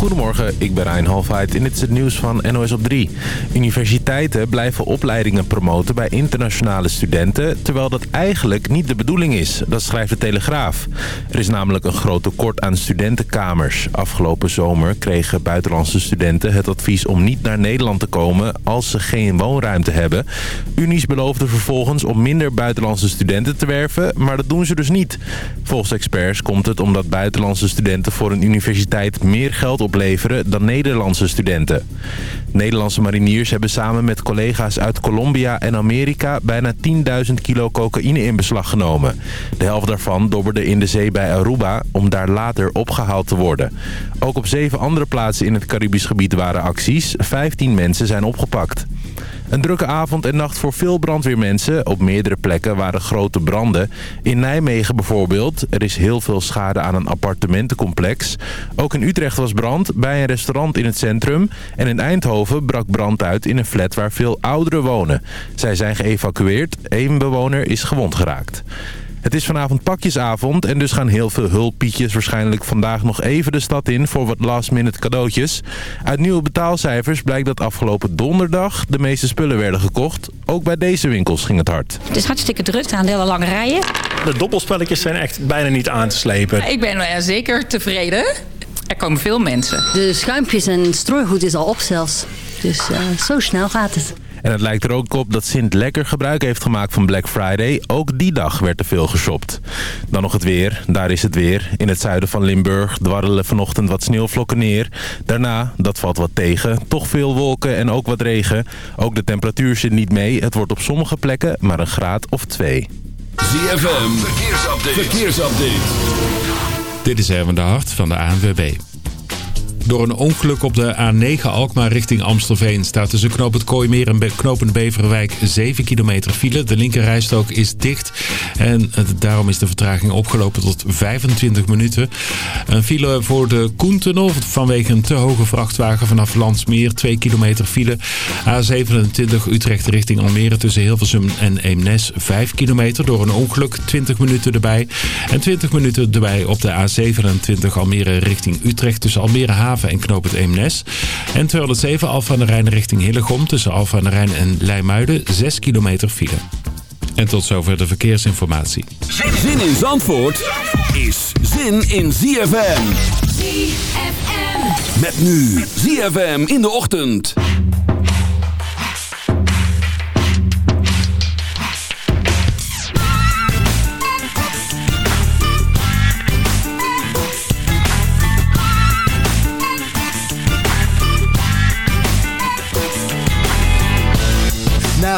Goedemorgen, ik ben Rijn Halfheid en dit is het nieuws van NOS op 3. Universiteiten blijven opleidingen promoten bij internationale studenten... terwijl dat eigenlijk niet de bedoeling is, dat schrijft de Telegraaf. Er is namelijk een groot tekort aan studentenkamers. Afgelopen zomer kregen buitenlandse studenten het advies om niet naar Nederland te komen... als ze geen woonruimte hebben. Unies beloofden vervolgens om minder buitenlandse studenten te werven, maar dat doen ze dus niet. Volgens experts komt het omdat buitenlandse studenten voor een universiteit meer geld opleveren dan Nederlandse studenten. Nederlandse mariniers hebben samen met collega's uit Colombia en Amerika bijna 10.000 kilo cocaïne in beslag genomen. De helft daarvan dobberde in de zee bij Aruba om daar later opgehaald te worden. Ook op zeven andere plaatsen in het Caribisch gebied waren acties. 15 mensen zijn opgepakt. Een drukke avond en nacht voor veel brandweermensen. Op meerdere plekken waren grote branden. In Nijmegen bijvoorbeeld. Er is heel veel schade aan een appartementencomplex. Ook in Utrecht was brand bij een restaurant in het centrum. En in Eindhoven brak brand uit in een flat waar veel ouderen wonen. Zij zijn geëvacueerd. Eén bewoner is gewond geraakt. Het is vanavond pakjesavond en dus gaan heel veel hulppietjes waarschijnlijk vandaag nog even de stad in voor wat last minute cadeautjes. Uit nieuwe betaalcijfers blijkt dat afgelopen donderdag de meeste spullen werden gekocht. Ook bij deze winkels ging het hard. Het is hartstikke druk, aan hele lange rijen. De dobbelspelletjes zijn echt bijna niet aan te slepen. Ik ben uh, zeker tevreden. Er komen veel mensen. De schuimpjes en strooigoed is al op zelfs. Dus uh, zo snel gaat het. En het lijkt er ook op dat Sint lekker gebruik heeft gemaakt van Black Friday. Ook die dag werd er veel geshopt. Dan nog het weer. Daar is het weer. In het zuiden van Limburg dwarrelen vanochtend wat sneeuwvlokken neer. Daarna, dat valt wat tegen. Toch veel wolken en ook wat regen. Ook de temperatuur zit niet mee. Het wordt op sommige plekken maar een graad of twee. ZFM, verkeersupdate. verkeersupdate. Dit is Erwin de Hart van de ANWB. Door een ongeluk op de A9 Alkmaar richting Amstelveen staat tussen knoop het Kooimeer en knooppunt Beverwijk 7 kilometer file. De linkerrijstrook is dicht en daarom is de vertraging opgelopen tot 25 minuten. Een file voor de Koentunnel vanwege een te hoge vrachtwagen vanaf Landsmeer 2 kilometer file. A27 Utrecht richting Almere tussen Hilversum en Eemnes 5 kilometer door een ongeluk 20 minuten erbij. En 20 minuten erbij op de A27 Almere richting Utrecht tussen Almere Haven en Knoop het Eemnes. En 207 Alfa aan de Rijn richting Hillegom tussen aan de Rijn en Leimuiden 6 kilometer file. En tot zover de verkeersinformatie. Zin in Zandvoort is zin in ZFM. ZFM. Met nu ZFM in de ochtend.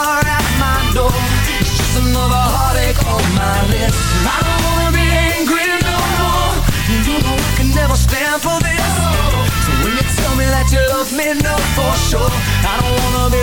lover at my door. It's just another heartache on my list I don't wanna be angry no more. You know I can never stand for this. So when you tell me that you love me, know for sure. I don't wanna be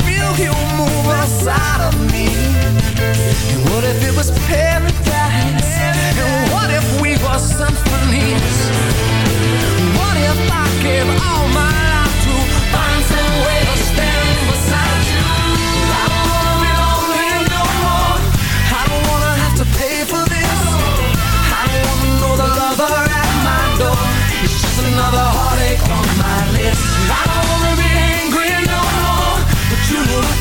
You move of me. And what if it was paradise? And what if we were symphonies? What if I gave all my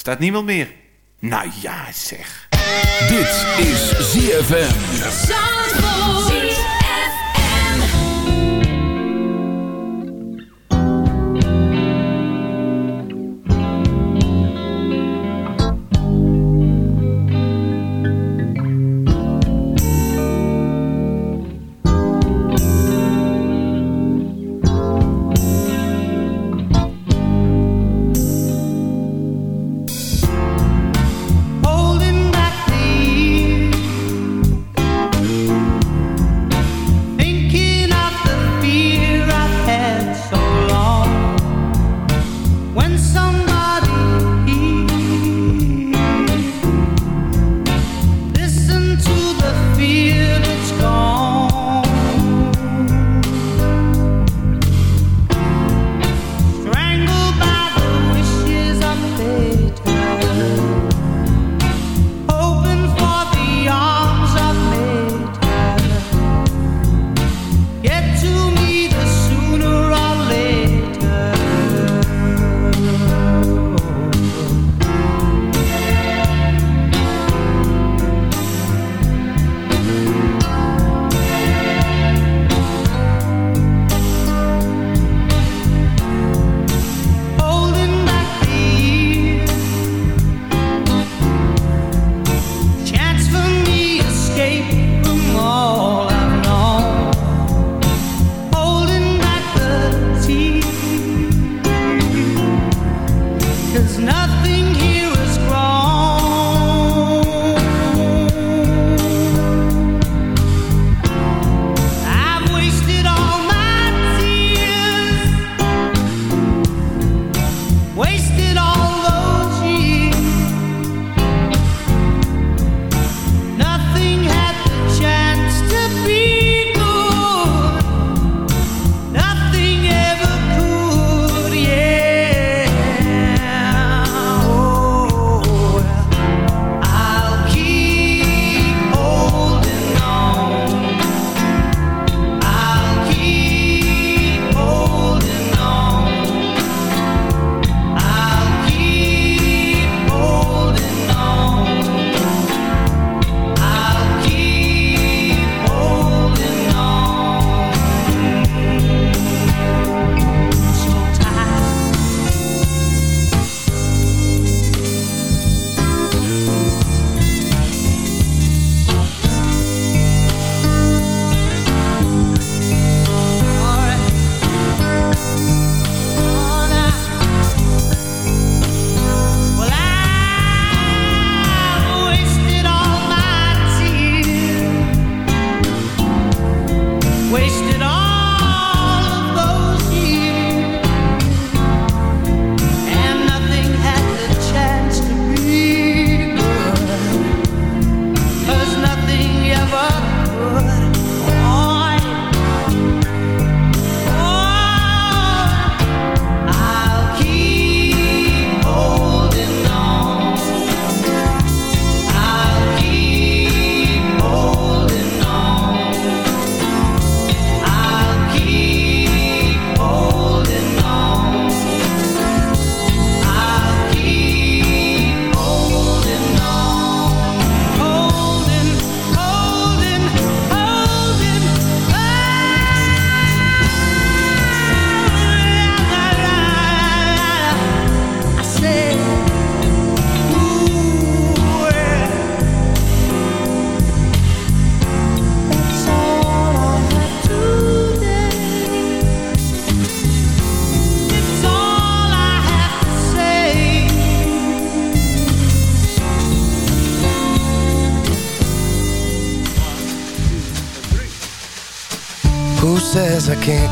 Staat niemand meer? Nou ja, zeg. Dit is ZFM.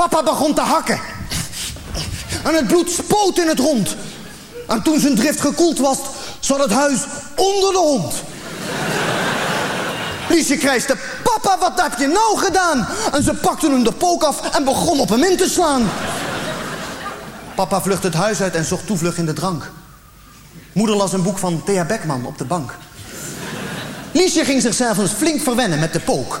Papa begon te hakken. En het bloed spoot in het rond. En toen zijn drift gekoeld was, zat het huis onder de hond. Liesje krijste, papa, wat heb je nou gedaan? En ze pakte hem de pook af en begon op hem in te slaan. Papa vlucht het huis uit en zocht toevlucht in de drank. Moeder las een boek van Thea Beckman op de bank. Liesje ging zichzelf eens flink verwennen met de pook.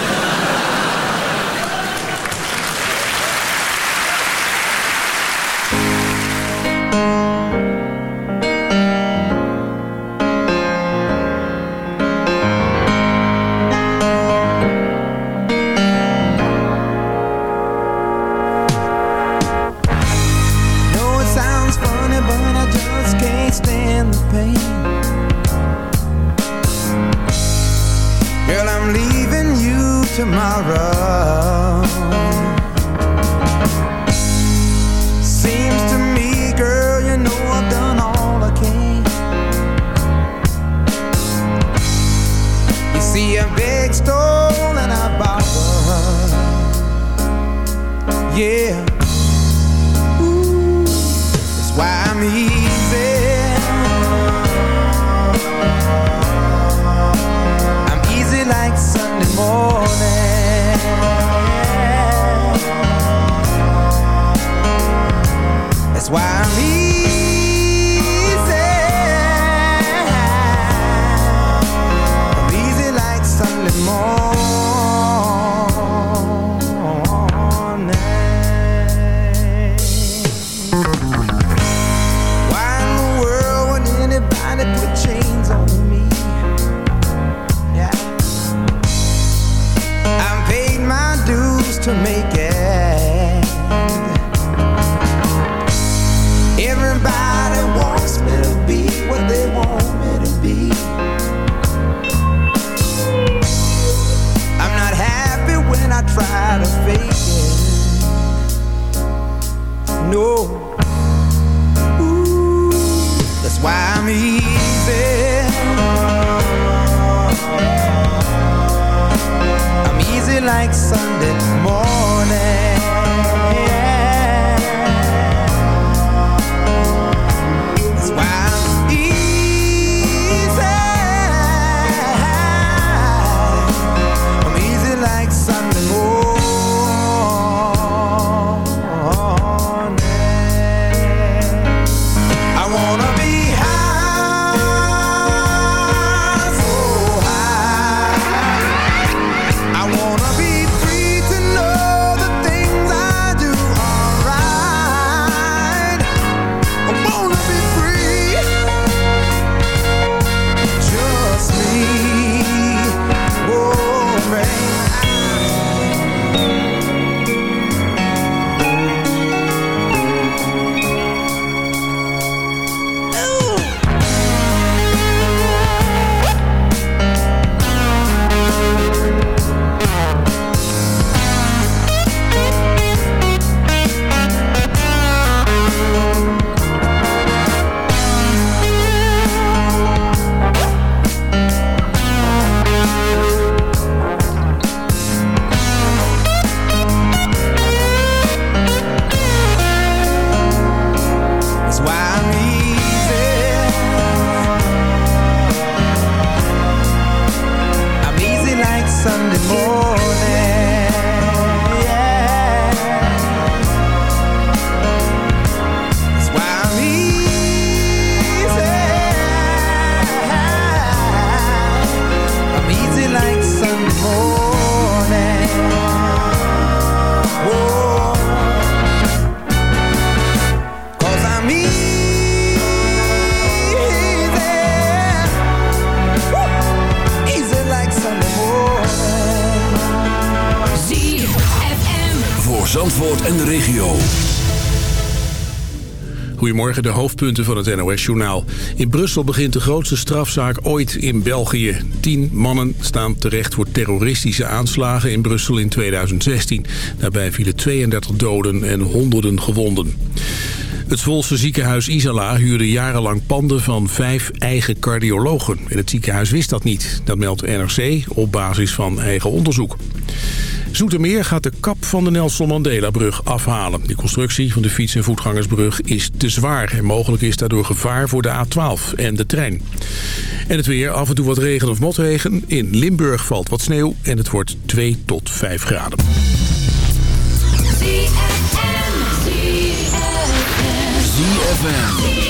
To make it. Goedemorgen, de hoofdpunten van het NOS-journaal. In Brussel begint de grootste strafzaak ooit in België. Tien mannen staan terecht voor terroristische aanslagen in Brussel in 2016. Daarbij vielen 32 doden en honderden gewonden. Het Zwolse ziekenhuis Isala huurde jarenlang panden van vijf eigen cardiologen. En het ziekenhuis wist dat niet. Dat meldt NRC op basis van eigen onderzoek. Zoetermeer gaat de kap van de Nelson Mandela-brug afhalen. De constructie van de fiets- en voetgangersbrug is te zwaar... en mogelijk is daardoor gevaar voor de A12 en de trein. En het weer, af en toe wat regen of motregen. In Limburg valt wat sneeuw en het wordt 2 tot 5 graden. ZFM.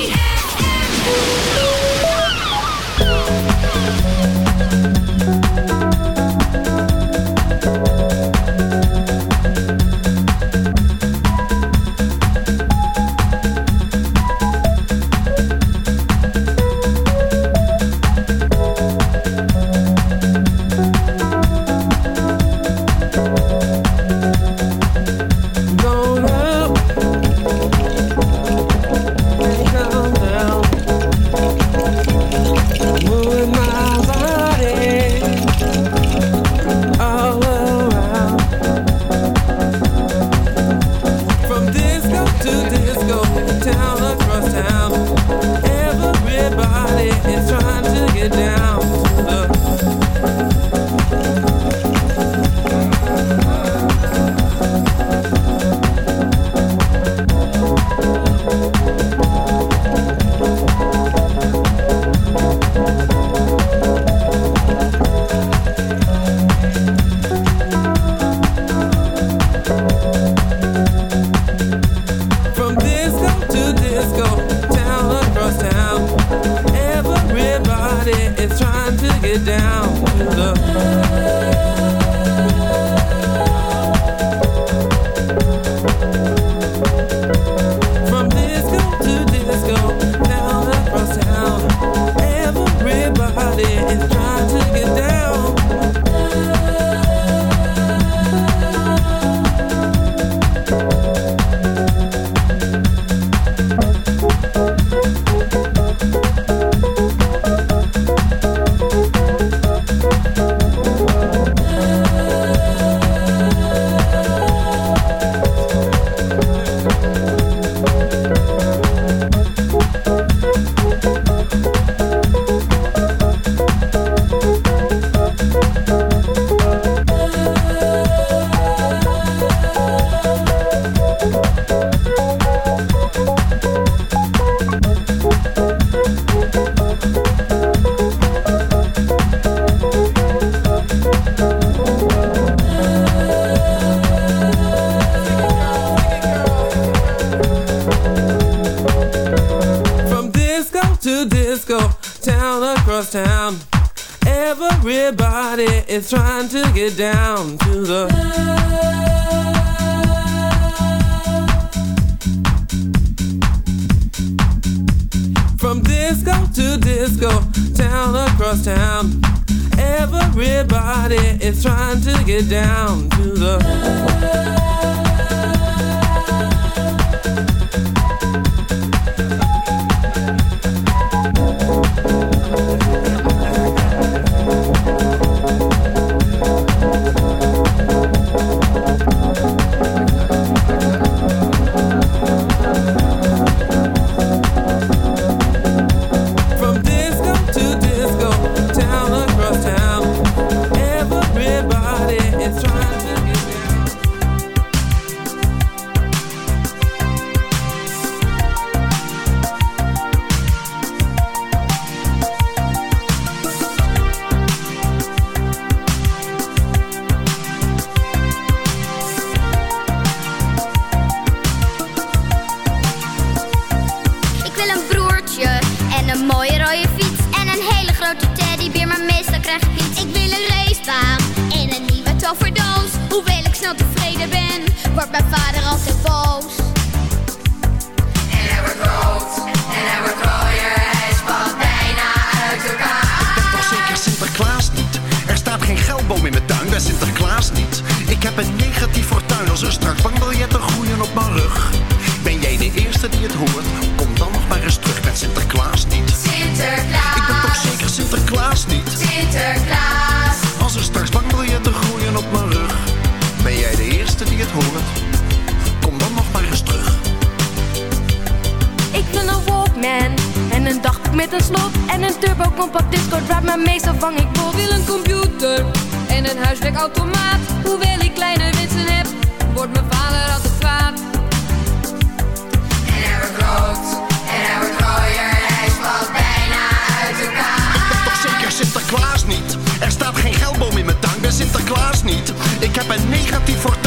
Trying to get down Ik heb een negatief fortuin als er straks bankbiljetten groeien op mijn rug. Ben jij de eerste die het hoort? Kom dan nog maar eens terug met Sinterklaas niet. Sinterklaas. Ik ben toch zeker Sinterklaas niet. Sinterklaas. Als er straks bankbiljetten groeien op mijn rug. Ben jij de eerste die het hoort? Kom dan nog maar eens terug. Ik ben een walkman en een dagboek met een slot en een turbo compact disco draait Maar meestal vang ik vol. Wil een computer en een huiswerkautomaat. Hoewel ik kleine wensen heb, wordt mijn vader altijd kwaad. En hij wordt groot, en hij wordt mooier. en hij valt bijna uit elkaar. Ik ben toch zeker Sinterklaas niet? Er staat geen geldboom in mijn tank, ben Sinterklaas niet. Ik heb een negatief voor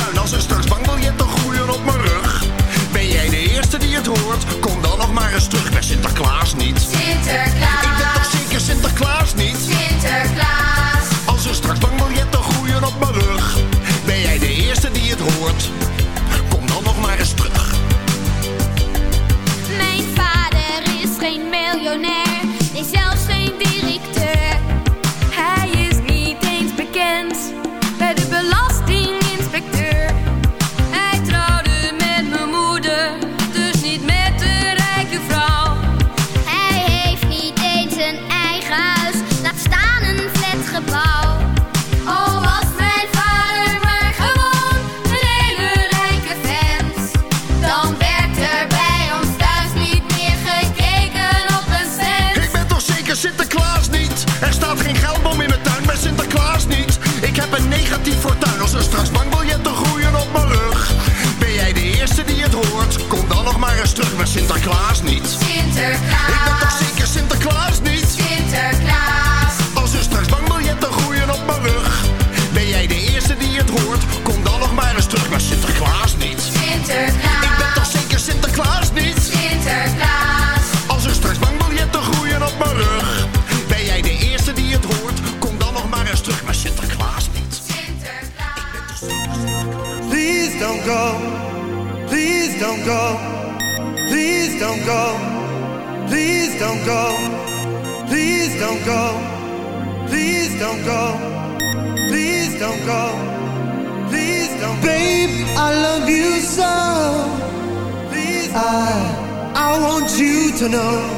Klaas niet. to know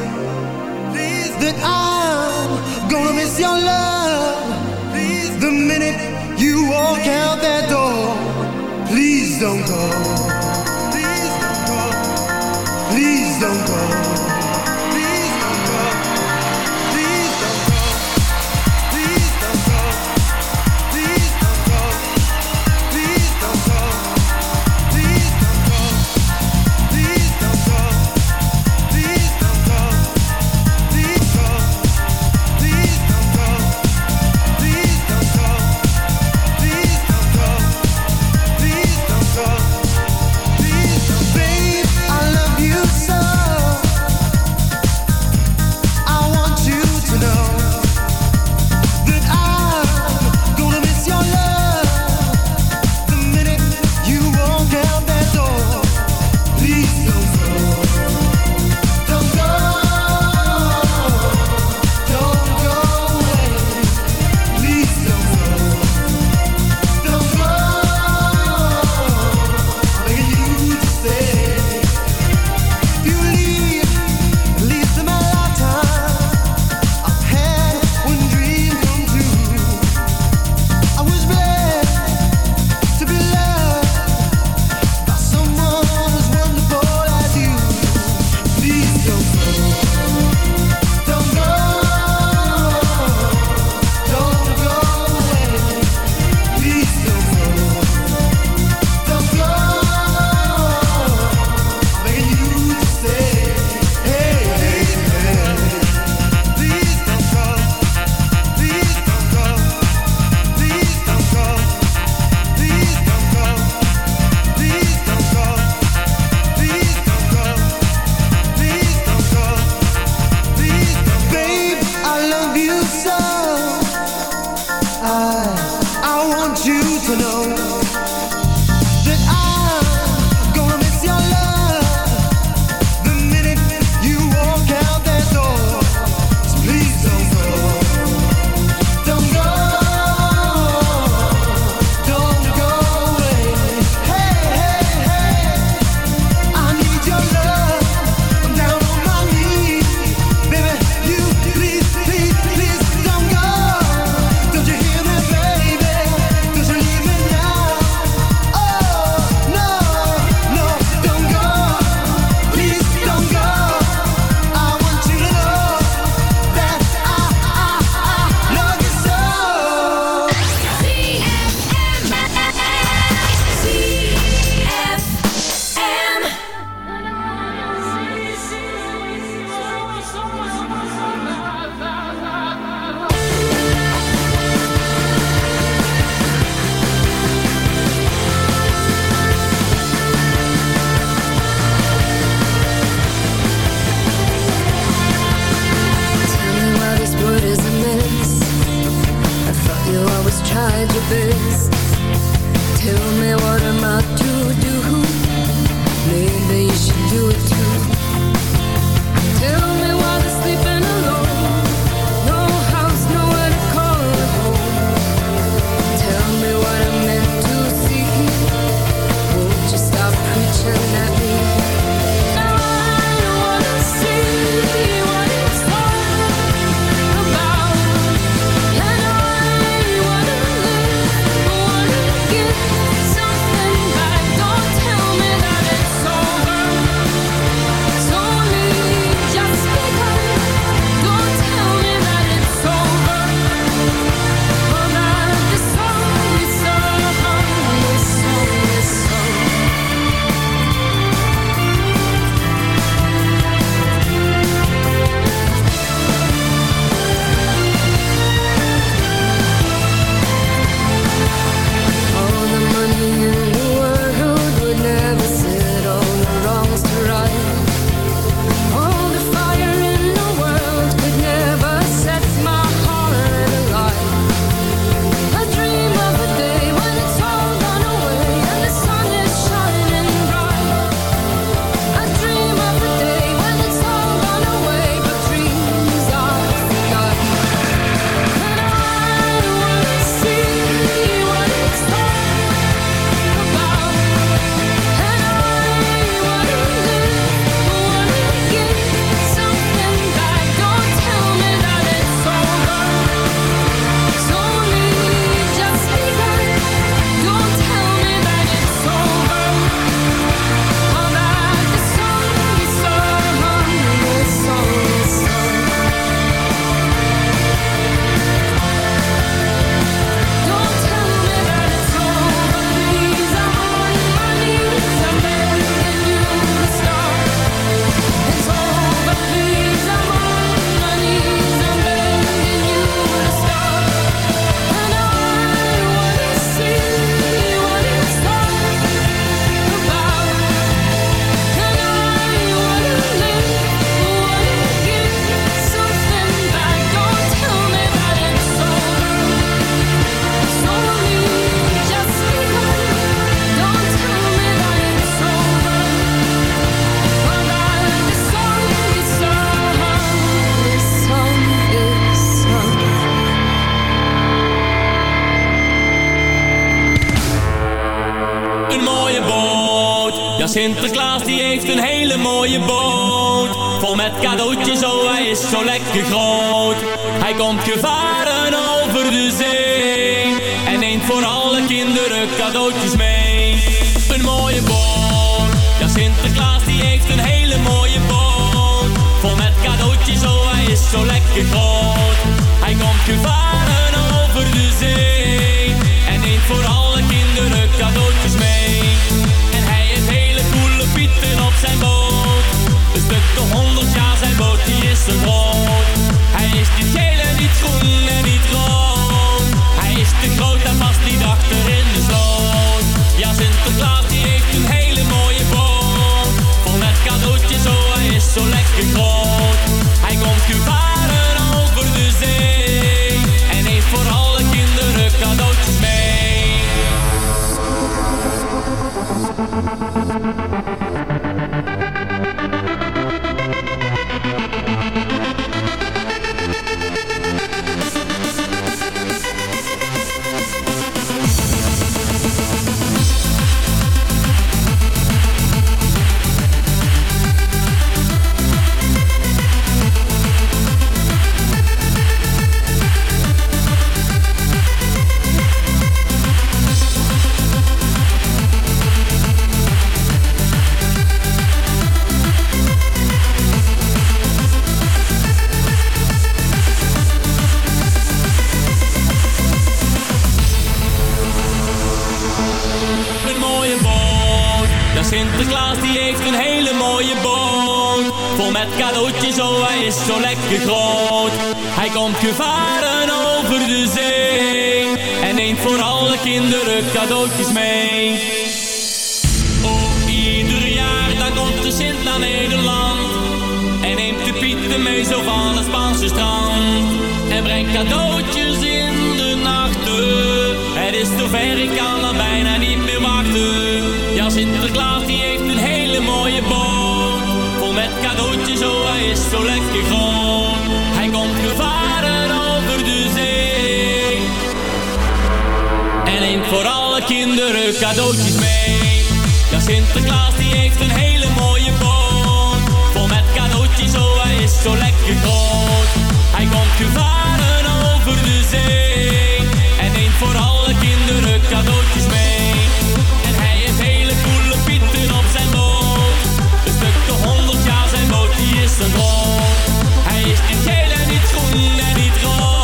De stuk de honderd jaar zijn boot, die is een droom. Voor alle kinderen cadeautjes mee. Ja, Sinterklaas die heeft een hele mooie boot. Vol met cadeautjes, oh hij is zo lekker groot. Hij komt gevaren over de zee. En neemt voor alle kinderen cadeautjes mee. En hij heeft hele coole pieten op zijn boot. Een stuk de honderd jaar zijn boot, die is een droom. Hij is niet geel en niet groen en niet rood.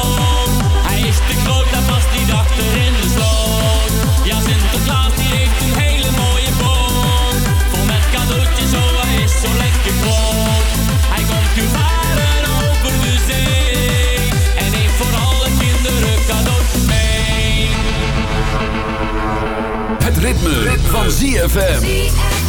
Ritme, van ZFM.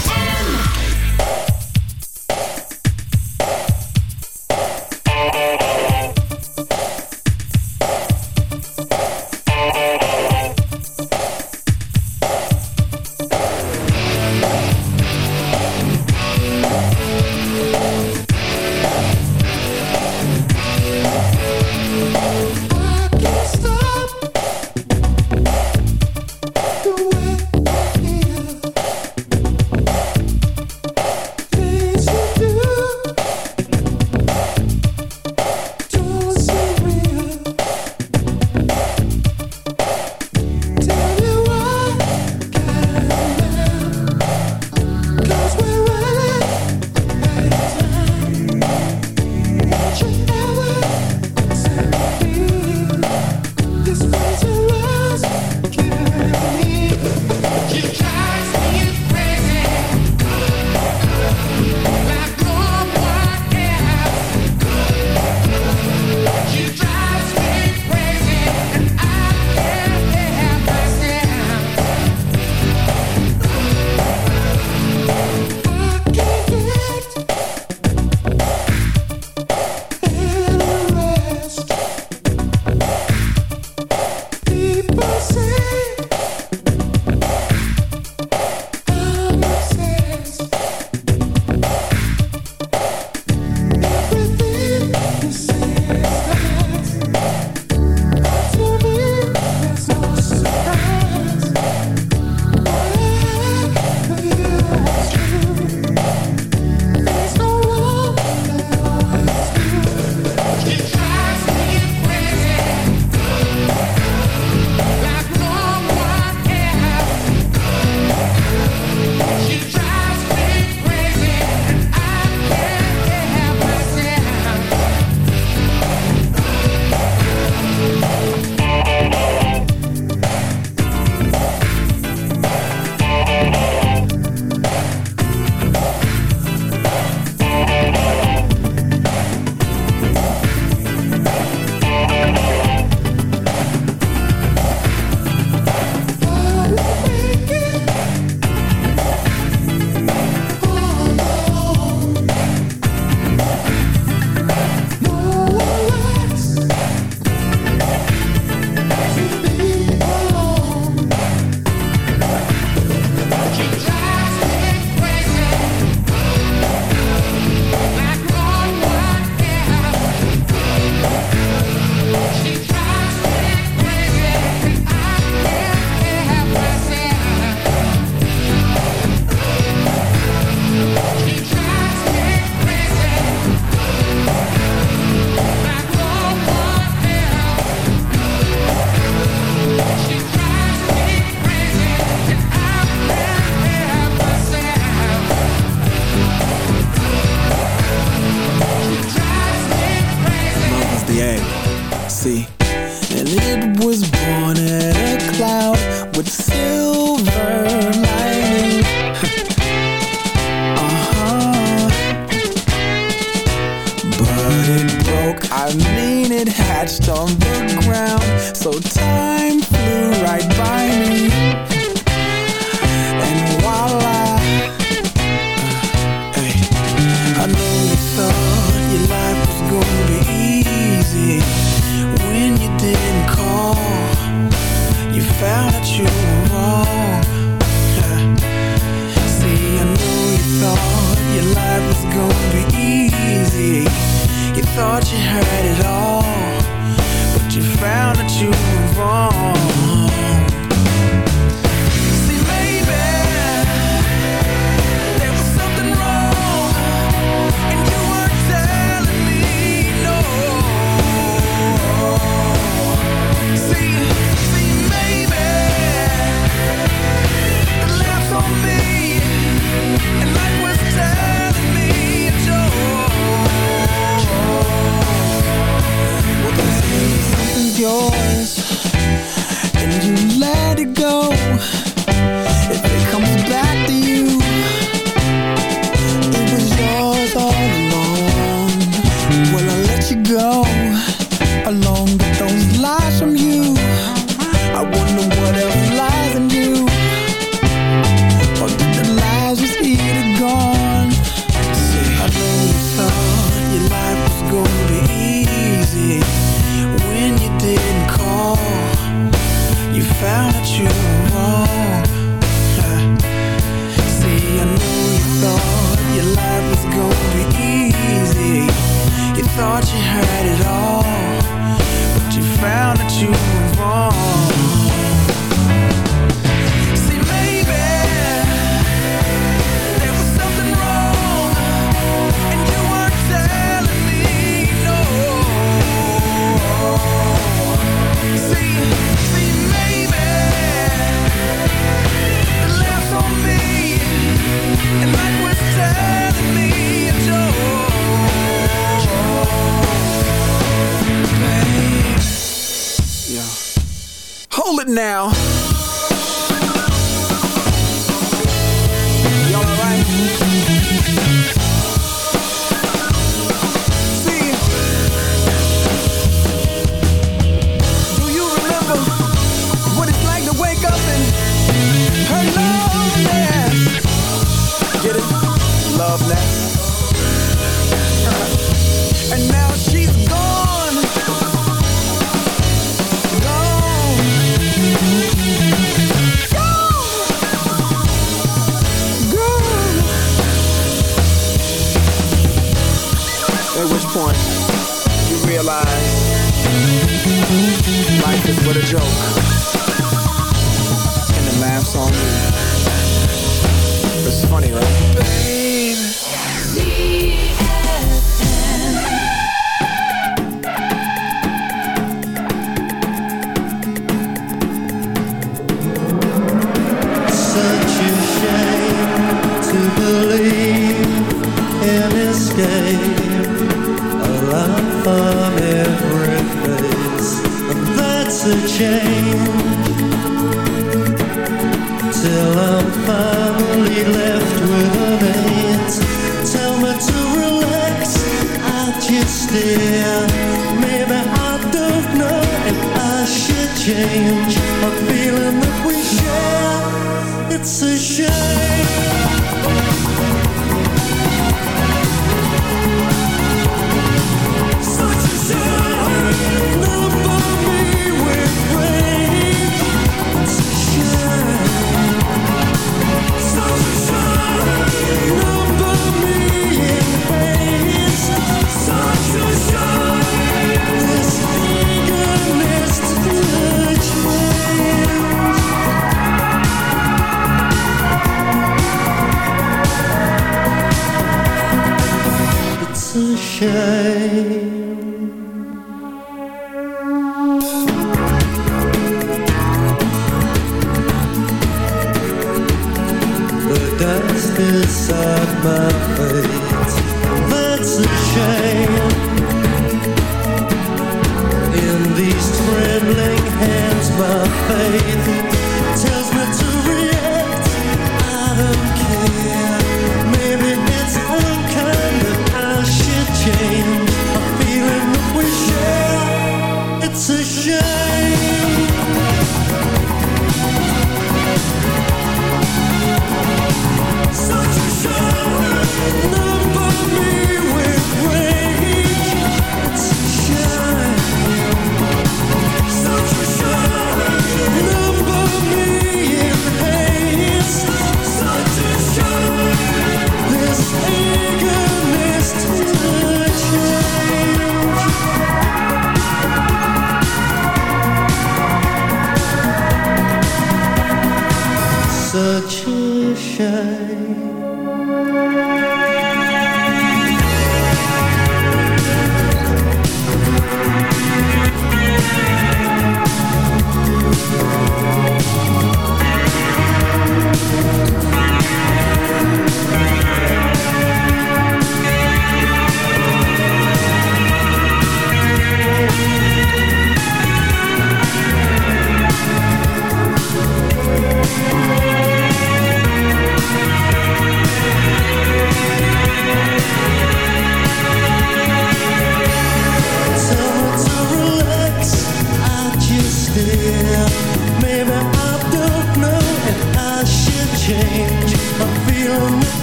And the laughs on you.